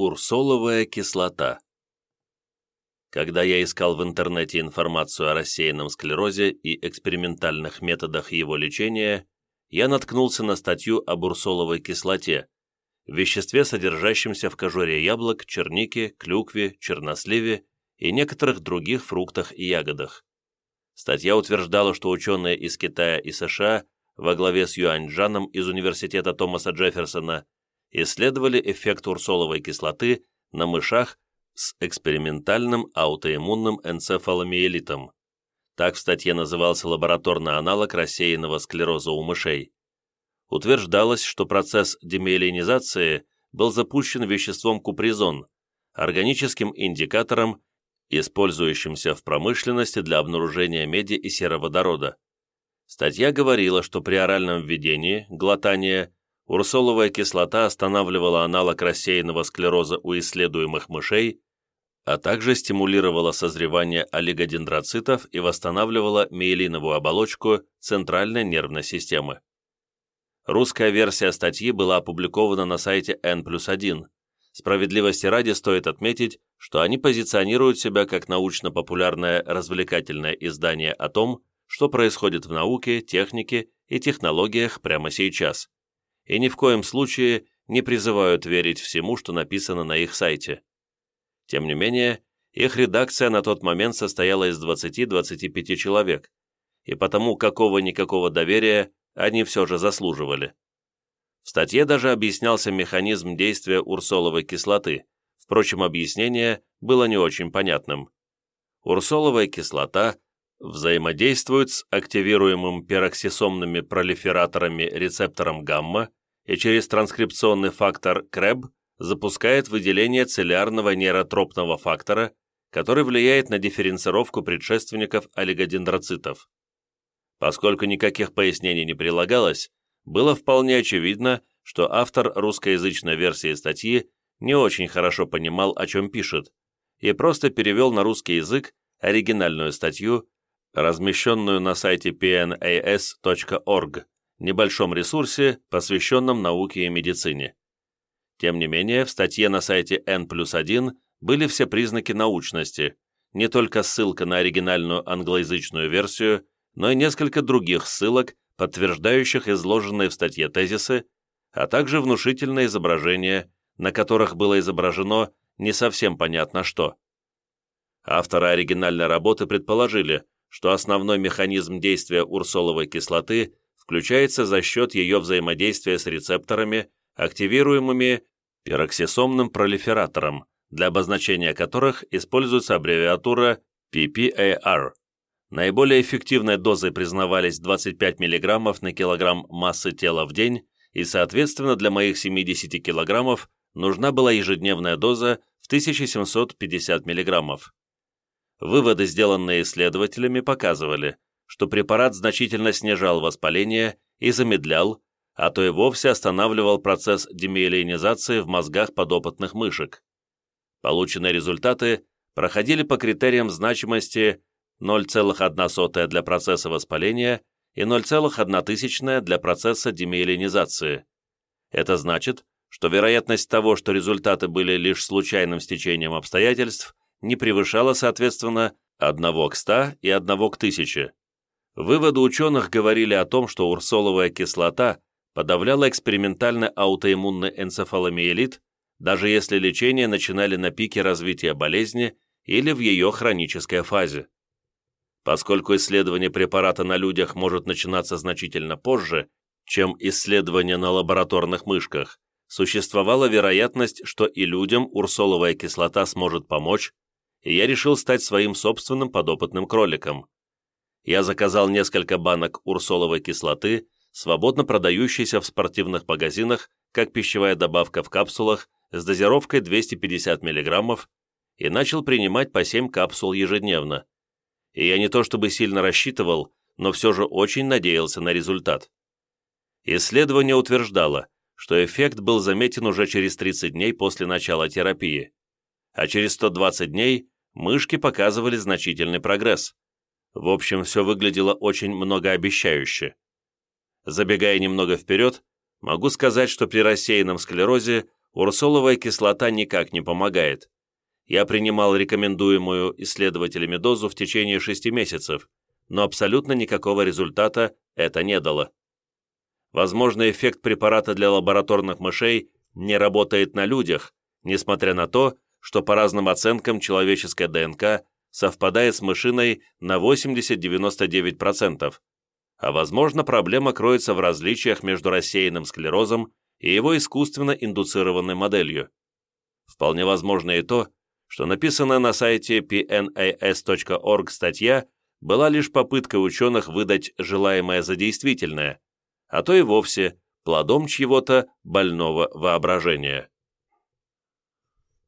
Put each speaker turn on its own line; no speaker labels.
Урсоловая кислота Когда я искал в интернете информацию о рассеянном склерозе и экспериментальных методах его лечения, я наткнулся на статью об урсоловой кислоте, веществе, содержащемся в кожуре яблок, чернике, клюкве, черносливе и некоторых других фруктах и ягодах. Статья утверждала, что ученые из Китая и США во главе с Юань Джаном из университета Томаса Джефферсона исследовали эффект урсоловой кислоты на мышах с экспериментальным аутоиммунным энцефаломиелитом. Так в статье назывался лабораторный аналог рассеянного склероза у мышей. Утверждалось, что процесс демиелинизации был запущен веществом купризон, органическим индикатором, использующимся в промышленности для обнаружения меди и сероводорода. Статья говорила, что при оральном введении, глотания, урсоловая кислота останавливала аналог рассеянного склероза у исследуемых мышей, а также стимулировала созревание олигодендроцитов и восстанавливала миелиновую оболочку центральной нервной системы. Русская версия статьи была опубликована на сайте N плюс 1. Справедливости ради стоит отметить, что они позиционируют себя как научно-популярное развлекательное издание о том, что происходит в науке, технике и технологиях прямо сейчас и ни в коем случае не призывают верить всему, что написано на их сайте. Тем не менее, их редакция на тот момент состояла из 20-25 человек, и потому какого-никакого доверия они все же заслуживали. В статье даже объяснялся механизм действия урсоловой кислоты, впрочем, объяснение было не очень понятным. Урсоловая кислота взаимодействует с активируемым пероксисомными пролифераторами рецептором гамма и через транскрипционный фактор КРЭБ запускает выделение целлярного нейротропного фактора, который влияет на дифференцировку предшественников олигодендроцитов. Поскольку никаких пояснений не прилагалось, было вполне очевидно, что автор русскоязычной версии статьи не очень хорошо понимал, о чем пишет, и просто перевел на русский язык оригинальную статью, размещенную на сайте pnas.org, небольшом ресурсе, посвященном науке и медицине. Тем не менее, в статье на сайте N плюс 1 были все признаки научности, не только ссылка на оригинальную англоязычную версию, но и несколько других ссылок, подтверждающих изложенные в статье тезисы, а также внушительные изображения, на которых было изображено не совсем понятно что. Авторы оригинальной работы предположили, что основной механизм действия урсоловой кислоты включается за счет ее взаимодействия с рецепторами, активируемыми пероксисомным пролифератором, для обозначения которых используется аббревиатура PPAR. Наиболее эффективной дозой признавались 25 мг на килограмм массы тела в день, и, соответственно, для моих 70 кг нужна была ежедневная доза в 1750 мг. Выводы, сделанные исследователями, показывали, что препарат значительно снижал воспаление и замедлял, а то и вовсе останавливал процесс демиелинизации в мозгах подопытных мышек. Полученные результаты проходили по критериям значимости 0,1 для процесса воспаления и 0,1 для процесса демиелинизации. Это значит, что вероятность того, что результаты были лишь случайным стечением обстоятельств, не превышала, соответственно, 1 к 100 и 1 к 1000. Выводы ученых говорили о том, что урсоловая кислота подавляла экспериментальный аутоиммунный энцефаломиелит, даже если лечение начинали на пике развития болезни или в ее хронической фазе. Поскольку исследование препарата на людях может начинаться значительно позже, чем исследование на лабораторных мышках, существовала вероятность, что и людям урсоловая кислота сможет помочь, и я решил стать своим собственным подопытным кроликом я заказал несколько банок урсоловой кислоты, свободно продающейся в спортивных магазинах, как пищевая добавка в капсулах с дозировкой 250 мг, и начал принимать по 7 капсул ежедневно. И я не то чтобы сильно рассчитывал, но все же очень надеялся на результат. Исследование утверждало, что эффект был заметен уже через 30 дней после начала терапии, а через 120 дней мышки показывали значительный прогресс. В общем, все выглядело очень многообещающе. Забегая немного вперед, могу сказать, что при рассеянном склерозе урсоловая кислота никак не помогает. Я принимал рекомендуемую исследователями дозу в течение 6 месяцев, но абсолютно никакого результата это не дало. Возможно, эффект препарата для лабораторных мышей не работает на людях, несмотря на то, что по разным оценкам человеческая ДНК совпадает с мышиной на 80-99%, а возможно проблема кроется в различиях между рассеянным склерозом и его искусственно индуцированной моделью. Вполне возможно и то, что написанная на сайте pnas.org статья была лишь попыткой ученых выдать желаемое за действительное, а то и вовсе плодом чьего-то больного воображения.